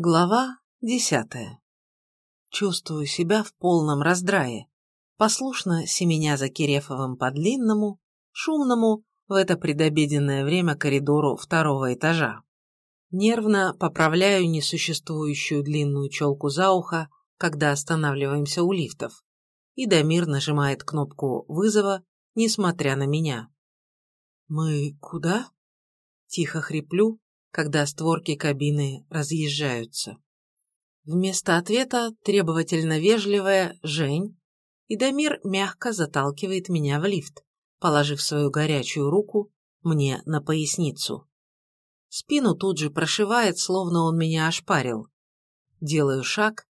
Глава десятая. Чувствую себя в полном раздрае. Послушно семеня за Кирефовым по длинному, шумному в это предобеденное время коридору второго этажа. Нервно поправляю несуществующую длинную челку за ухо, когда останавливаемся у лифтов. И Дамир нажимает кнопку вызова, несмотря на меня. «Мы куда?» Тихо хриплю, когда створки кабины разъезжаются. Вместо ответа требовательно вежливая «Жень», и Дамир мягко заталкивает меня в лифт, положив свою горячую руку мне на поясницу. Спину тут же прошивает, словно он меня ошпарил. Делаю шаг,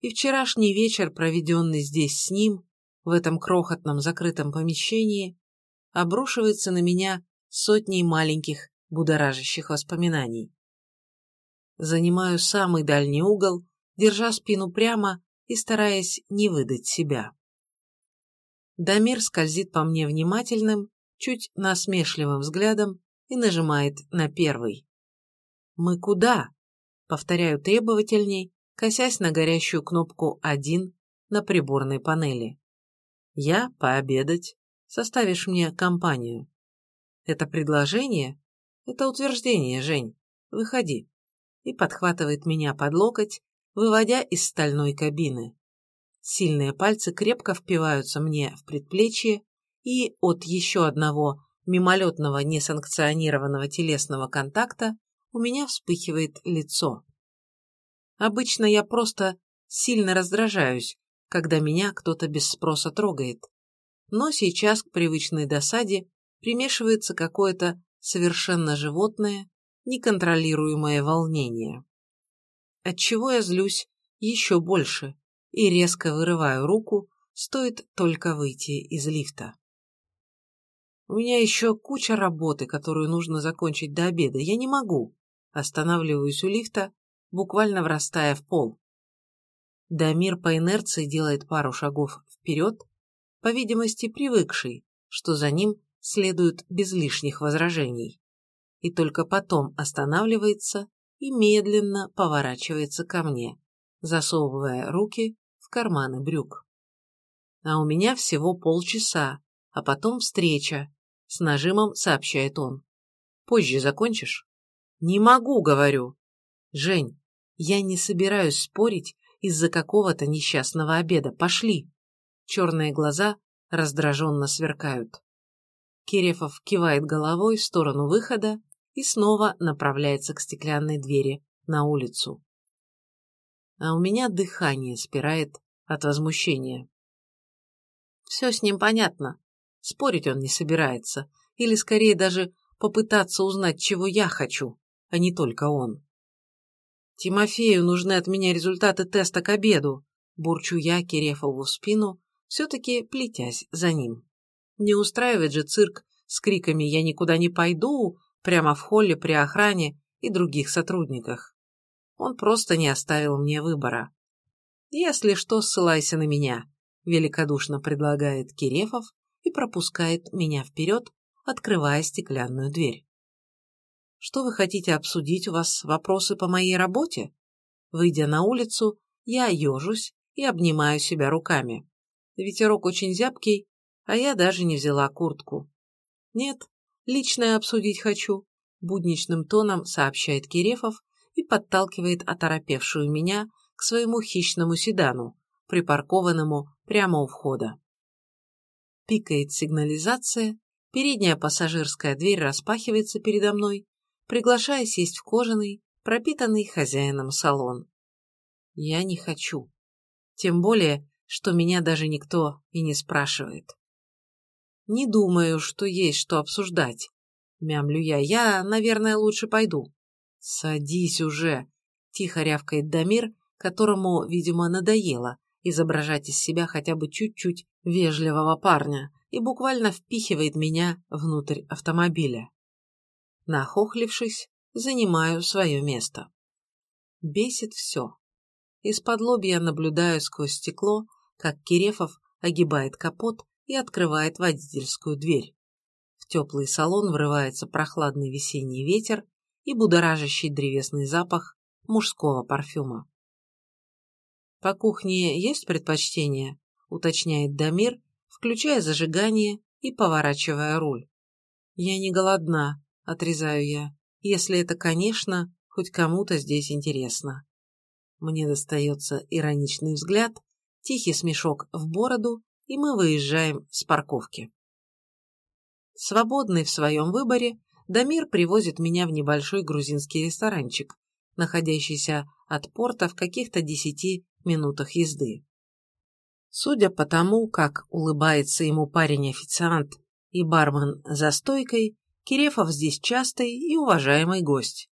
и вчерашний вечер, проведенный здесь с ним, в этом крохотном закрытом помещении, обрушивается на меня сотней маленьких будоражащих воспоминаний. Занимаю самый дальний угол, держа спину прямо и стараясь не выдать себя. Дамир скользит по мне внимательным, чуть насмешливым взглядом и нажимает на первый. «Мы куда?» — повторяю требовательней, косясь на горящую кнопку «один» на приборной панели. «Я пообедать. Составишь мне компанию». Это предложение это утверждение, Жень. Выходи. И подхватывает меня под локоть, выводя из стальной кабины. Сильные пальцы крепко впиваются мне в предплечье, и от еще одного мимолетного несанкционированного телесного контакта у меня вспыхивает лицо. Обычно я просто сильно раздражаюсь, когда меня кто-то без спроса трогает. Но сейчас к привычной досаде примешивается какое-то совершенно животное, неконтролируемое волнение. Отчего я злюсь еще больше и резко вырываю руку, стоит только выйти из лифта. У меня еще куча работы, которую нужно закончить до обеда. Я не могу. Останавливаюсь у лифта, буквально врастая в пол. Дамир по инерции делает пару шагов вперед, по видимости, привыкший, что за ним следует без лишних возражений. И только потом останавливается и медленно поворачивается ко мне, засовывая руки в карманы брюк. А у меня всего полчаса, а потом встреча, с нажимом сообщает он. Позже закончишь? Не могу, говорю. Жень, я не собираюсь спорить из-за какого-то несчастного обеда. Пошли. Черные глаза раздраженно сверкают. Кирефов кивает головой в сторону выхода и снова направляется к стеклянной двери на улицу. А у меня дыхание спирает от возмущения. Все с ним понятно. Спорить он не собирается. Или скорее даже попытаться узнать, чего я хочу, а не только он. Тимофею нужны от меня результаты теста к обеду, бурчу я Кирефову в спину, все-таки плетясь за ним. Не устраивает же цирк с криками «Я никуда не пойду!» прямо в холле при охране и других сотрудниках. Он просто не оставил мне выбора. «Если что, ссылайся на меня», – великодушно предлагает Кирефов и пропускает меня вперед, открывая стеклянную дверь. «Что вы хотите обсудить? У вас вопросы по моей работе?» Выйдя на улицу, я ежусь и обнимаю себя руками. Ветерок очень зябкий, а я даже не взяла куртку. Нет, личное обсудить хочу, будничным тоном сообщает Кирефов и подталкивает оторопевшую меня к своему хищному седану, припаркованному прямо у входа. Пикает сигнализация, передняя пассажирская дверь распахивается передо мной, приглашая сесть в кожаный, пропитанный хозяином салон. Я не хочу. Тем более, что меня даже никто и не спрашивает. Не думаю, что есть что обсуждать. Мямлю я. Я, наверное, лучше пойду. Садись уже. Тихо рявкает Дамир, которому, видимо, надоело изображать из себя хотя бы чуть-чуть вежливого парня и буквально впихивает меня внутрь автомобиля. Нахохлившись, занимаю свое место. Бесит все. Из-под лобья наблюдаю сквозь стекло, как Кирефов огибает капот и открывает водительскую дверь. В теплый салон врывается прохладный весенний ветер и будоражащий древесный запах мужского парфюма. «По кухне есть предпочтение?» – уточняет Дамир, включая зажигание и поворачивая руль. «Я не голодна», – отрезаю я, – «если это, конечно, хоть кому-то здесь интересно». Мне достается ироничный взгляд, тихий смешок в бороду, и мы выезжаем с парковки. Свободный в своем выборе, Дамир привозит меня в небольшой грузинский ресторанчик, находящийся от порта в каких-то десяти минутах езды. Судя по тому, как улыбается ему парень-официант и бармен за стойкой, Кирефов здесь частый и уважаемый гость.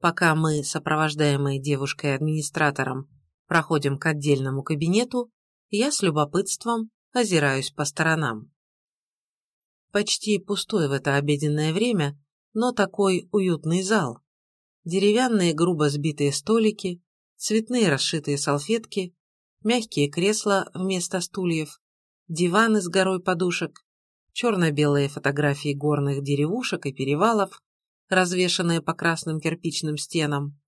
Пока мы, сопровождаемые девушкой-администратором, проходим к отдельному кабинету, я с любопытством озираюсь по сторонам. Почти пустой в это обеденное время, но такой уютный зал. Деревянные грубо сбитые столики, цветные расшитые салфетки, мягкие кресла вместо стульев, диваны с горой подушек, черно-белые фотографии горных деревушек и перевалов, развешанные по красным кирпичным стенам,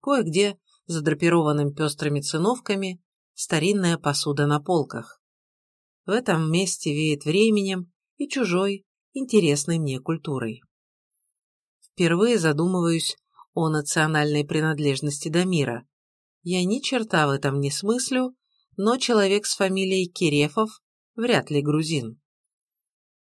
кое-где задрапированным пестрыми циновками, старинная посуда на полках. В этом месте веет временем и чужой, интересной мне культурой. Впервые задумываюсь о национальной принадлежности до мира. Я ни черта в этом не смыслю, но человек с фамилией Кирефов вряд ли грузин.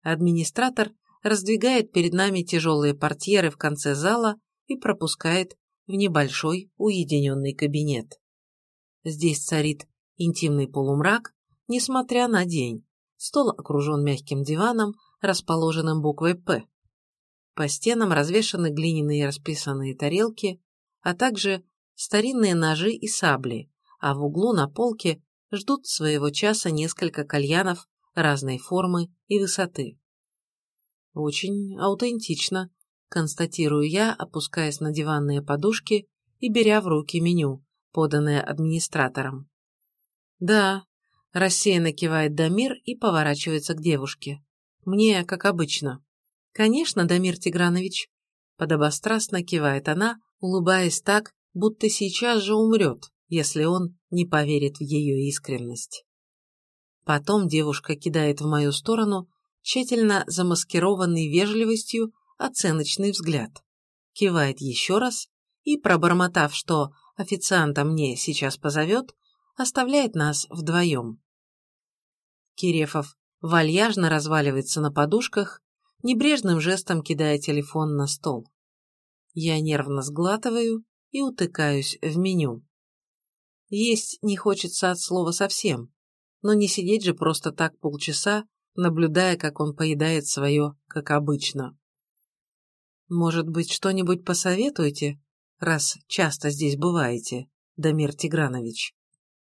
Администратор раздвигает перед нами тяжелые портьеры в конце зала и пропускает в небольшой уединенный кабинет. Здесь царит интимный полумрак, несмотря на день. Стол окружен мягким диваном, расположенным буквой «П». По стенам развешаны глиняные расписанные тарелки, а также старинные ножи и сабли, а в углу на полке ждут своего часа несколько кальянов разной формы и высоты. Очень аутентично, констатирую я, опускаясь на диванные подушки и беря в руки меню, поданное администратором. Да, рассеянно кивает Дамир и поворачивается к девушке. Мне, как обычно. Конечно, Дамир Тигранович, подобострастно кивает она, улыбаясь так, будто сейчас же умрет, если он не поверит в ее искренность. Потом девушка кидает в мою сторону тщательно замаскированный вежливостью оценочный взгляд, кивает еще раз и, пробормотав, что официанта мне сейчас позовет, оставляет нас вдвоем. Кирефов вальяжно разваливается на подушках, небрежным жестом кидая телефон на стол. Я нервно сглатываю и утыкаюсь в меню. Есть не хочется от слова совсем, но не сидеть же просто так полчаса, наблюдая, как он поедает свое, как обычно. Может быть, что-нибудь посоветуете, раз часто здесь бываете, Дамир Тигранович?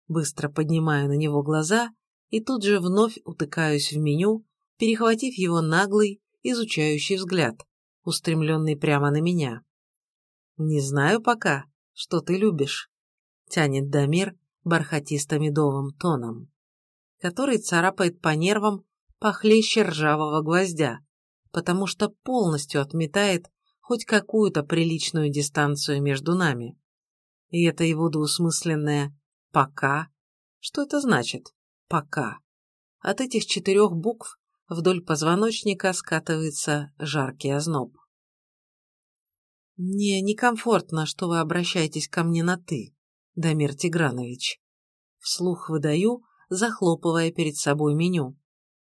Быстро поднимаю на него глаза и тут же вновь утыкаюсь в меню, перехватив его наглый, изучающий взгляд, устремленный прямо на меня. «Не знаю пока, что ты любишь», — тянет Дамир бархатисто-медовым тоном, который царапает по нервам похлеще ржавого гвоздя, потому что полностью отметает хоть какую-то приличную дистанцию между нами. И это его двусмысленное «пока». Что это значит «пока»? От этих четырех букв вдоль позвоночника скатывается жаркий озноб. «Мне некомфортно, что вы обращаетесь ко мне на «ты», Дамир Тигранович». Вслух выдаю, захлопывая перед собой меню.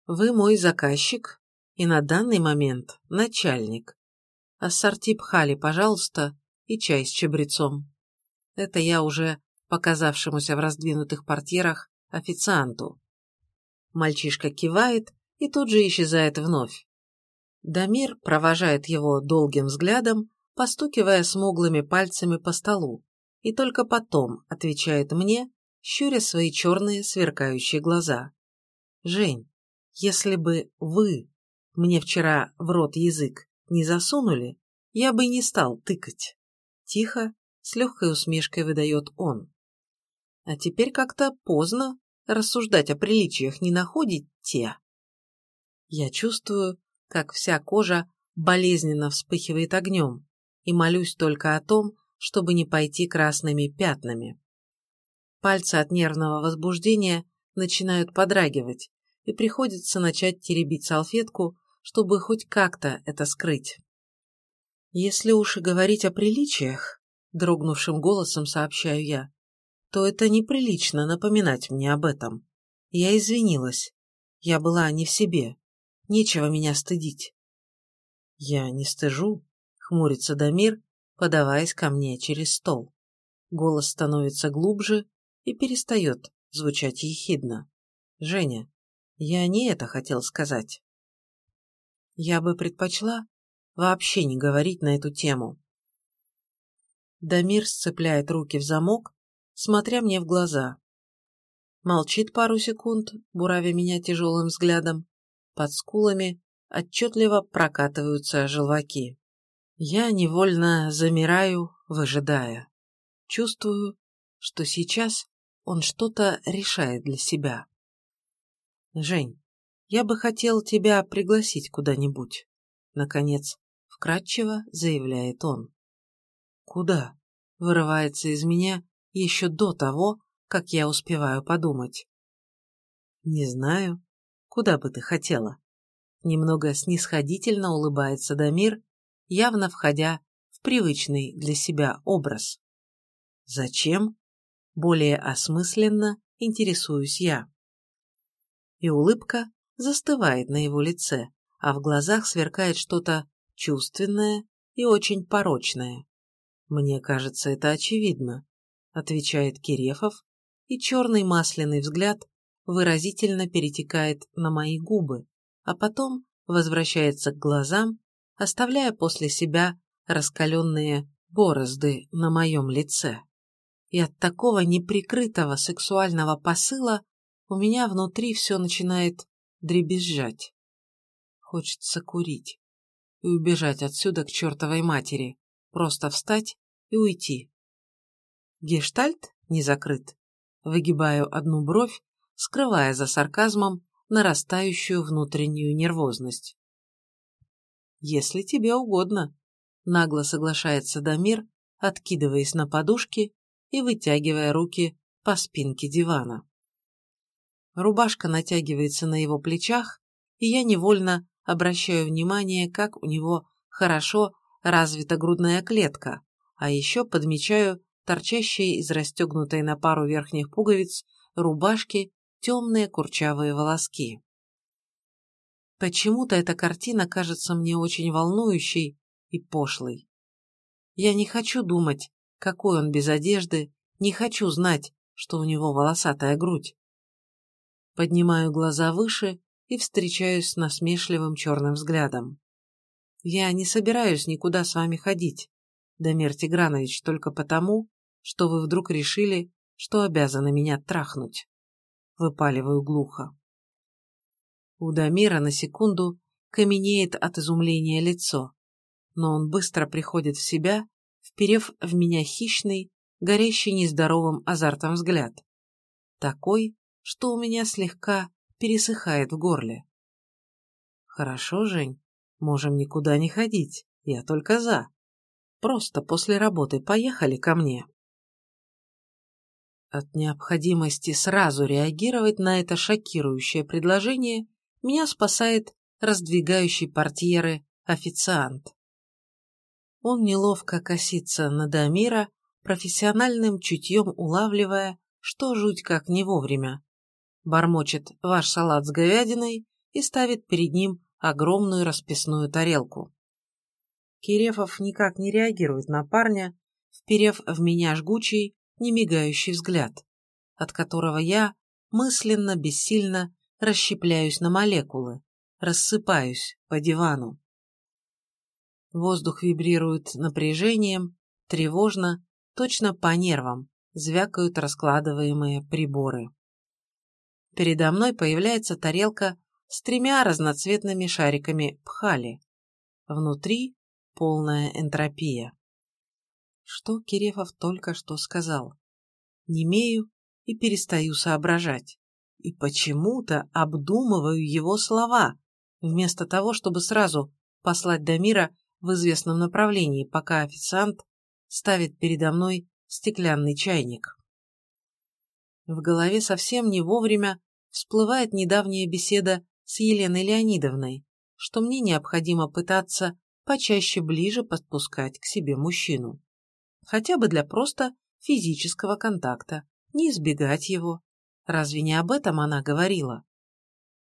«Вы мой заказчик и на данный момент начальник. Ассорти пхали, пожалуйста, и чай с чабрецом». Это я уже показавшемуся в раздвинутых портьерах официанту. Мальчишка кивает и тут же исчезает вновь. Дамир провожает его долгим взглядом, постукивая смуглыми пальцами по столу, и только потом отвечает мне, щуря свои черные сверкающие глаза. «Жень, если бы вы мне вчера в рот язык не засунули, я бы не стал тыкать». Тихо, с легкой усмешкой выдает он. А теперь как-то поздно рассуждать о приличиях не находите? Я чувствую, как вся кожа болезненно вспыхивает огнем, и молюсь только о том, чтобы не пойти красными пятнами. Пальцы от нервного возбуждения начинают подрагивать, и приходится начать теребить салфетку, чтобы хоть как-то это скрыть. Если уж и говорить о приличиях, дрогнувшим голосом сообщаю я, то это неприлично напоминать мне об этом. Я извинилась. Я была не в себе. Нечего меня стыдить. Я не стыжу, хмурится Дамир, подаваясь ко мне через стол. Голос становится глубже и перестает звучать ехидно. Женя, я не это хотел сказать. Я бы предпочла вообще не говорить на эту тему. Дамир сцепляет руки в замок, смотря мне в глаза. Молчит пару секунд, буравя меня тяжелым взглядом. Под скулами отчетливо прокатываются желваки. Я невольно замираю, выжидая. Чувствую, что сейчас он что-то решает для себя. «Жень, я бы хотел тебя пригласить куда-нибудь», — наконец, вкратчиво заявляет он. «Куда?» — вырывается из меня еще до того, как я успеваю подумать. «Не знаю. Куда бы ты хотела?» Немного снисходительно улыбается Дамир, явно входя в привычный для себя образ. «Зачем?» Более осмысленно интересуюсь я и улыбка застывает на его лице, а в глазах сверкает что-то чувственное и очень порочное. «Мне кажется, это очевидно», — отвечает Кирефов, и черный масляный взгляд выразительно перетекает на мои губы, а потом возвращается к глазам, оставляя после себя раскаленные борозды на моем лице. И от такого неприкрытого сексуального посыла у меня внутри все начинает дребезжать. Хочется курить и убежать отсюда к чертовой матери, просто встать и уйти. Гештальт не закрыт. Выгибаю одну бровь, скрывая за сарказмом нарастающую внутреннюю нервозность. «Если тебе угодно», — нагло соглашается Дамир, откидываясь на подушки и вытягивая руки по спинке дивана. Рубашка натягивается на его плечах, и я невольно обращаю внимание, как у него хорошо развита грудная клетка, а еще подмечаю торчащие из расстегнутой на пару верхних пуговиц рубашки темные курчавые волоски. Почему-то эта картина кажется мне очень волнующей и пошлой. Я не хочу думать, какой он без одежды, не хочу знать, что у него волосатая грудь. Поднимаю глаза выше и встречаюсь с насмешливым черным взглядом. Я не собираюсь никуда с вами ходить, Дамир Тигранович, только потому, что вы вдруг решили, что обязаны меня трахнуть. Выпаливаю глухо. У Дамира на секунду каменеет от изумления лицо, но он быстро приходит в себя, вперев в меня хищный, горящий нездоровым азартом взгляд. Такой, что у меня слегка пересыхает в горле. Хорошо, Жень, можем никуда не ходить, я только за. Просто после работы поехали ко мне. От необходимости сразу реагировать на это шокирующее предложение меня спасает раздвигающий портьеры официант. Он неловко косится на Дамира, профессиональным чутьем улавливая, что жуть как не вовремя, бормочет ваш салат с говядиной и ставит перед ним огромную расписную тарелку. Кирефов никак не реагирует на парня, вперев в меня жгучий, немигающий взгляд, от которого я мысленно, бессильно расщепляюсь на молекулы, рассыпаюсь по дивану. Воздух вибрирует напряжением, тревожно, точно по нервам, звякают раскладываемые приборы. Передо мной появляется тарелка с тремя разноцветными шариками пхали. Внутри полная энтропия. Что Кирефов только что сказал? Немею и перестаю соображать. И почему-то обдумываю его слова, вместо того, чтобы сразу послать Дамира в известном направлении, пока официант ставит передо мной стеклянный чайник. В голове совсем не вовремя всплывает недавняя беседа с Еленой Леонидовной, что мне необходимо пытаться почаще ближе подпускать к себе мужчину. Хотя бы для просто физического контакта, не избегать его. Разве не об этом она говорила?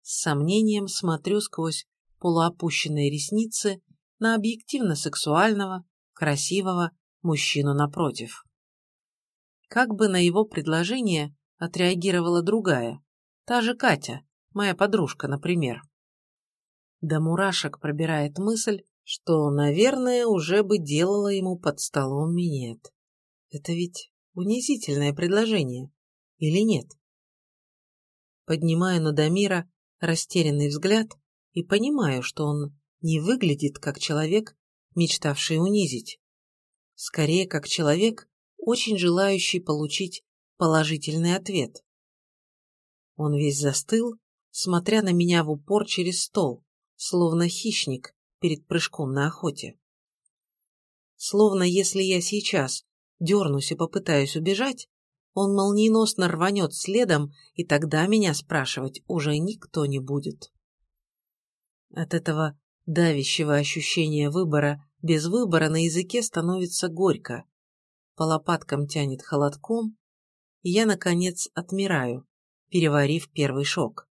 С сомнением смотрю сквозь полуопущенные ресницы на объективно-сексуального, красивого мужчину напротив. Как бы на его предложение отреагировала другая, та же Катя, моя подружка, например. До мурашек пробирает мысль, что, наверное, уже бы делала ему под столом минет. Это ведь унизительное предложение, или нет? Поднимаю на Дамира растерянный взгляд и понимаю, что он не выглядит как человек, мечтавший унизить. Скорее, как человек, очень желающий получить положительный ответ. Он весь застыл, смотря на меня в упор через стол, словно хищник перед прыжком на охоте. Словно если я сейчас дернусь и попытаюсь убежать, он молниеносно рванет следом, и тогда меня спрашивать уже никто не будет. От этого давящего ощущения выбора без выбора на языке становится горько. По лопаткам тянет холодком, и я, наконец, отмираю, переварив первый шок.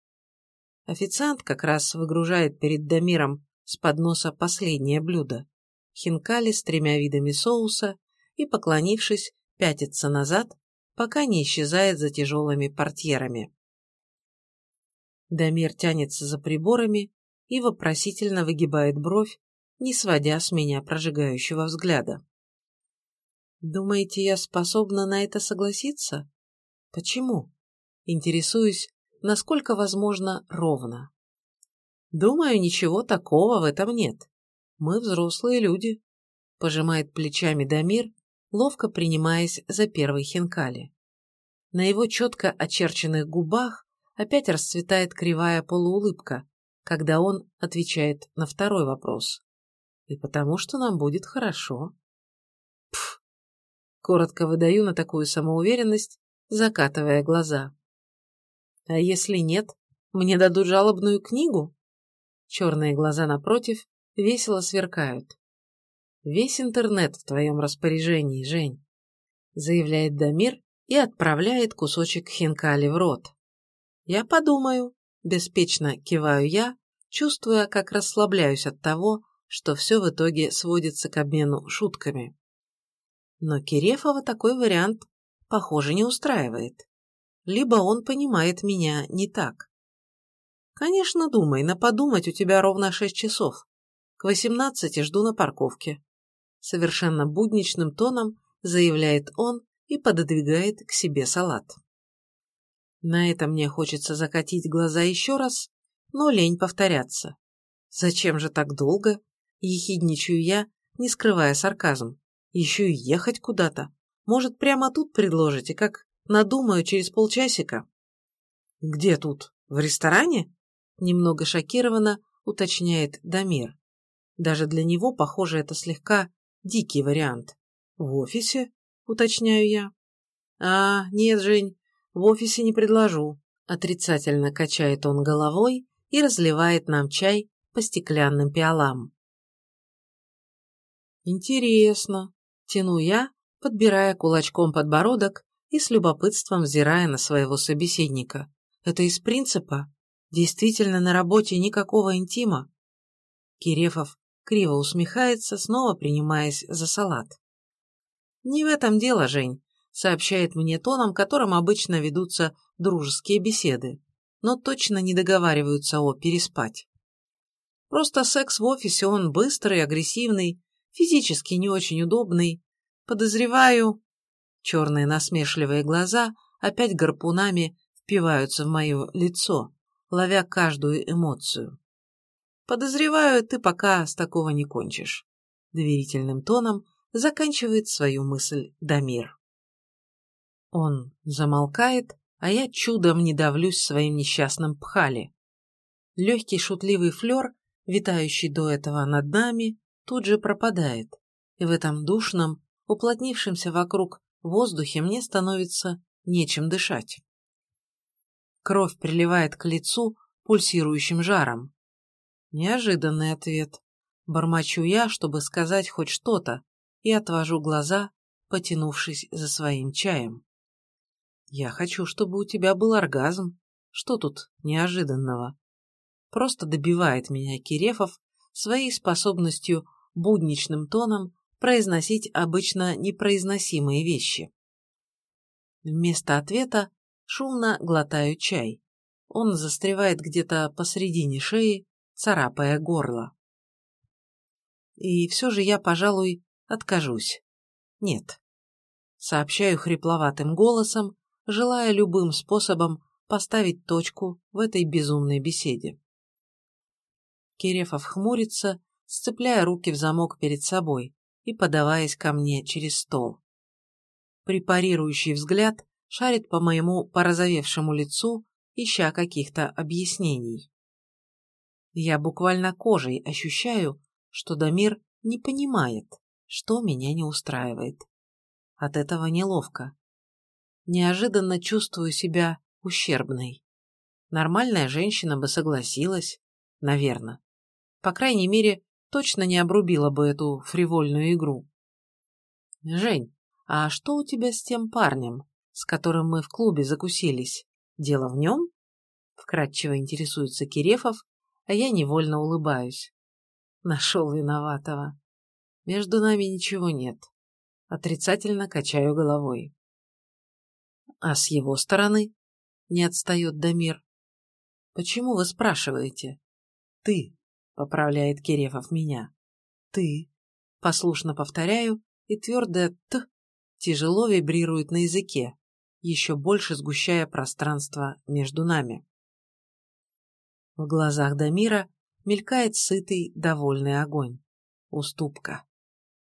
Официант как раз выгружает перед Дамиром с подноса последнее блюдо – хинкали с тремя видами соуса и, поклонившись, пятится назад, пока не исчезает за тяжелыми портьерами. Дамир тянется за приборами и вопросительно выгибает бровь, не сводя с меня прожигающего взгляда. Думаете, я способна на это согласиться? Почему? Интересуюсь, насколько возможно, ровно. Думаю, ничего такого в этом нет. Мы взрослые люди. Пожимает плечами Дамир, ловко принимаясь за первый хинкали. На его четко очерченных губах опять расцветает кривая полуулыбка, когда он отвечает на второй вопрос. И потому что нам будет хорошо. Пф! Коротко выдаю на такую самоуверенность, закатывая глаза. А если нет, мне дадут жалобную книгу? Черные глаза напротив весело сверкают. Весь интернет в твоем распоряжении, Жень, заявляет Дамир и отправляет кусочек хинкали в рот. Я подумаю, беспечно киваю я, чувствуя, как расслабляюсь от того, что все в итоге сводится к обмену шутками. Но Кирефова такой вариант, похоже, не устраивает. Либо он понимает меня не так. Конечно, думай, на подумать у тебя ровно шесть часов. К восемнадцати жду на парковке совершенно будничным тоном заявляет он и пододвигает к себе салат. На это мне хочется закатить глаза еще раз, но лень повторяться. Зачем же так долго? Ехидничаю я, не скрывая сарказм. Еще и ехать куда-то. Может, прямо тут предложите, как надумаю через полчасика? Где тут? В ресторане? Немного шокированно уточняет Дамир. Даже для него, похоже, это слегка Дикий вариант. В офисе? Уточняю я. А, нет, Жень, в офисе не предложу. Отрицательно качает он головой и разливает нам чай по стеклянным пиалам. Интересно. Тяну я, подбирая кулачком подбородок и с любопытством взирая на своего собеседника. Это из принципа? Действительно на работе никакого интима? Кирефов криво усмехается, снова принимаясь за салат. «Не в этом дело, Жень», — сообщает мне тоном, которым обычно ведутся дружеские беседы, но точно не договариваются о переспать. Просто секс в офисе он быстрый, агрессивный, физически не очень удобный. Подозреваю... Черные насмешливые глаза опять гарпунами впиваются в мое лицо, ловя каждую эмоцию. Подозреваю, ты пока с такого не кончишь. Доверительным тоном заканчивает свою мысль Дамир. Он замолкает, а я чудом не давлюсь своим несчастным пхали. Легкий шутливый флер, витающий до этого над нами, тут же пропадает, и в этом душном, уплотнившемся вокруг воздухе мне становится нечем дышать. Кровь приливает к лицу пульсирующим жаром. Неожиданный ответ. Бормочу я, чтобы сказать хоть что-то, и отвожу глаза, потянувшись за своим чаем. Я хочу, чтобы у тебя был оргазм. Что тут неожиданного? Просто добивает меня Кирефов своей способностью будничным тоном произносить обычно непроизносимые вещи. Вместо ответа шумно глотаю чай. Он застревает где-то посредине шеи, царапая горло. И все же я, пожалуй, откажусь. Нет. Сообщаю хрипловатым голосом, желая любым способом поставить точку в этой безумной беседе. Кирефов хмурится, сцепляя руки в замок перед собой и подаваясь ко мне через стол. Препарирующий взгляд шарит по моему порозовевшему лицу, ища каких-то объяснений. Я буквально кожей ощущаю, что Дамир не понимает, что меня не устраивает. От этого неловко. Неожиданно чувствую себя ущербной. Нормальная женщина бы согласилась, наверное. По крайней мере, точно не обрубила бы эту фривольную игру. «Жень, а что у тебя с тем парнем, с которым мы в клубе закусились? Дело в нем?» Вкратчиво интересуется Кирефов, а я невольно улыбаюсь. Нашел виноватого. Между нами ничего нет. Отрицательно качаю головой. А с его стороны? Не отстает Дамир. Почему вы спрашиваете? Ты, поправляет Кирефов меня. Ты. Послушно повторяю, и твердое «т» тяжело вибрирует на языке, еще больше сгущая пространство между нами. В глазах Дамира мелькает сытый, довольный огонь. Уступка.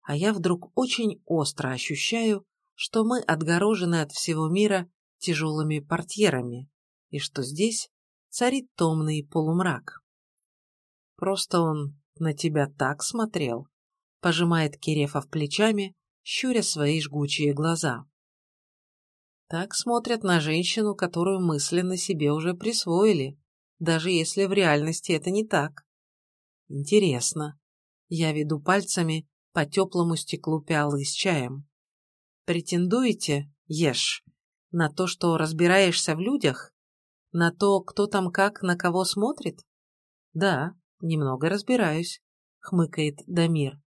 А я вдруг очень остро ощущаю, что мы отгорожены от всего мира тяжелыми портьерами, и что здесь царит томный полумрак. Просто он на тебя так смотрел, пожимает Кирефов плечами, щуря свои жгучие глаза. Так смотрят на женщину, которую мысленно себе уже присвоили, даже если в реальности это не так. Интересно. Я веду пальцами по теплому стеклу пиалы с чаем. Претендуете, ешь, на то, что разбираешься в людях? На то, кто там как на кого смотрит? Да, немного разбираюсь, хмыкает Дамир.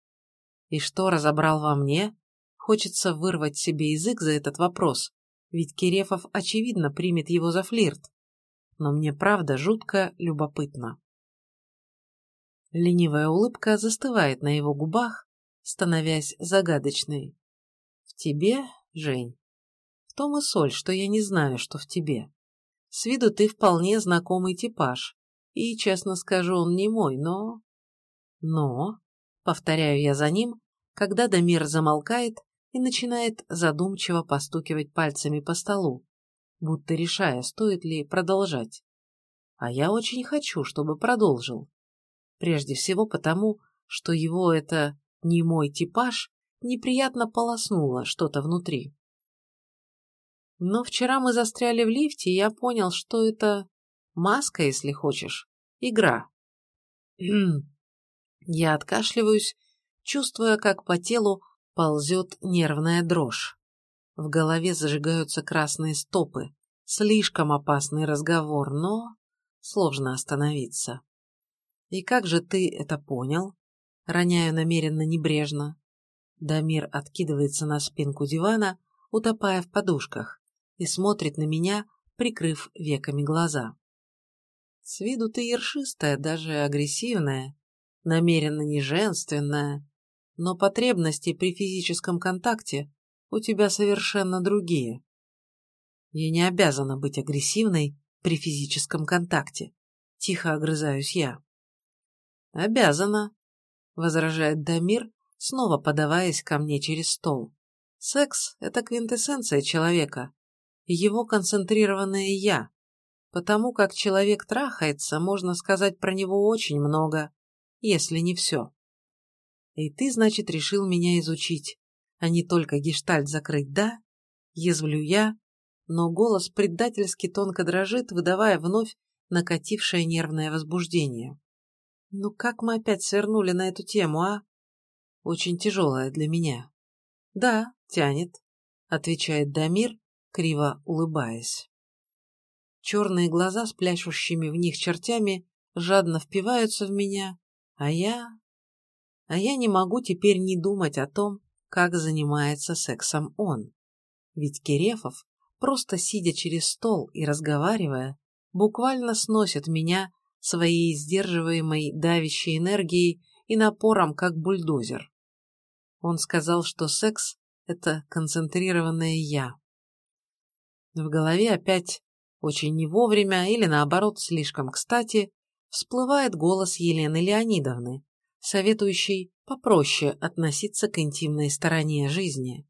И что разобрал во мне? Хочется вырвать себе язык за этот вопрос, ведь Кирефов очевидно примет его за флирт. Но мне правда жутко любопытно. Ленивая улыбка застывает на его губах, становясь загадочной тебе, Жень? В том и соль, что я не знаю, что в тебе. С виду ты вполне знакомый типаж, и, честно скажу, он не мой, но... Но, повторяю я за ним, когда Дамир замолкает и начинает задумчиво постукивать пальцами по столу, будто решая, стоит ли продолжать. А я очень хочу, чтобы продолжил. Прежде всего потому, что его это не мой типаж неприятно полоснуло что-то внутри. Но вчера мы застряли в лифте, и я понял, что это маска, если хочешь, игра. Я откашливаюсь, чувствуя, как по телу ползет нервная дрожь. В голове зажигаются красные стопы. Слишком опасный разговор, но сложно остановиться. И как же ты это понял? Роняю намеренно небрежно. Дамир откидывается на спинку дивана, утопая в подушках, и смотрит на меня, прикрыв веками глаза. С виду ты ершистая, даже агрессивная, намеренно неженственная, но потребности при физическом контакте у тебя совершенно другие. Я не обязана быть агрессивной при физическом контакте. Тихо огрызаюсь я. Обязана, возражает Дамир, снова подаваясь ко мне через стол. Секс – это квинтэссенция человека, его концентрированное «я». Потому как человек трахается, можно сказать про него очень много, если не все. И ты, значит, решил меня изучить. а не только гештальт закрыть, да? Язвлю я, но голос предательски тонко дрожит, выдавая вновь накатившее нервное возбуждение. Ну как мы опять свернули на эту тему, а? Очень тяжелая для меня. Да, тянет, отвечает Дамир, криво улыбаясь. Черные глаза с пляшущими в них чертями жадно впиваются в меня, а я... А я не могу теперь не думать о том, как занимается сексом он. Ведь Керефов, просто сидя через стол и разговаривая, буквально сносит меня своей сдерживаемой давящей энергией и напором, как бульдозер. Он сказал, что секс — это концентрированное «я». В голове опять очень не вовремя или, наоборот, слишком кстати, всплывает голос Елены Леонидовны, советующий попроще относиться к интимной стороне жизни.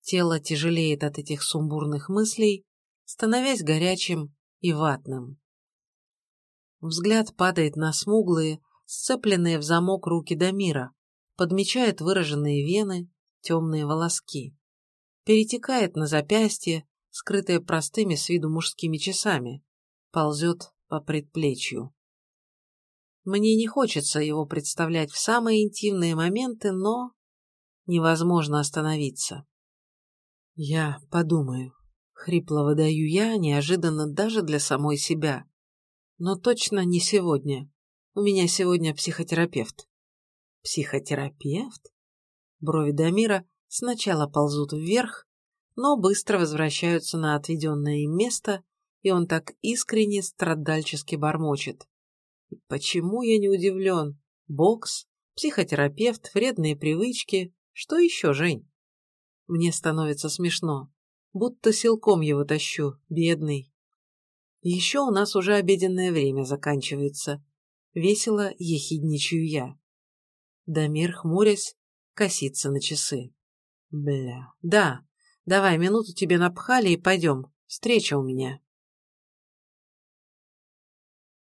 Тело тяжелеет от этих сумбурных мыслей, становясь горячим и ватным. Взгляд падает на смуглые, сцепленные в замок руки Дамира, подмечает выраженные вены, темные волоски. Перетекает на запястье, скрытое простыми с виду мужскими часами, ползет по предплечью. Мне не хочется его представлять в самые интимные моменты, но невозможно остановиться. Я подумаю. Хрипло выдаю я, неожиданно даже для самой себя. Но точно не сегодня. У меня сегодня психотерапевт. Психотерапевт? Брови Дамира сначала ползут вверх, но быстро возвращаются на отведенное им место, и он так искренне страдальчески бормочет. Почему я не удивлен? Бокс, психотерапевт, вредные привычки. Что еще, Жень? Мне становится смешно. Будто силком его тащу, бедный. Еще у нас уже обеденное время заканчивается. Весело ехидничаю я. Дамир, хмурясь, косится на часы. Бля, да, давай, минуту тебе напхали и пойдем. Встреча у меня.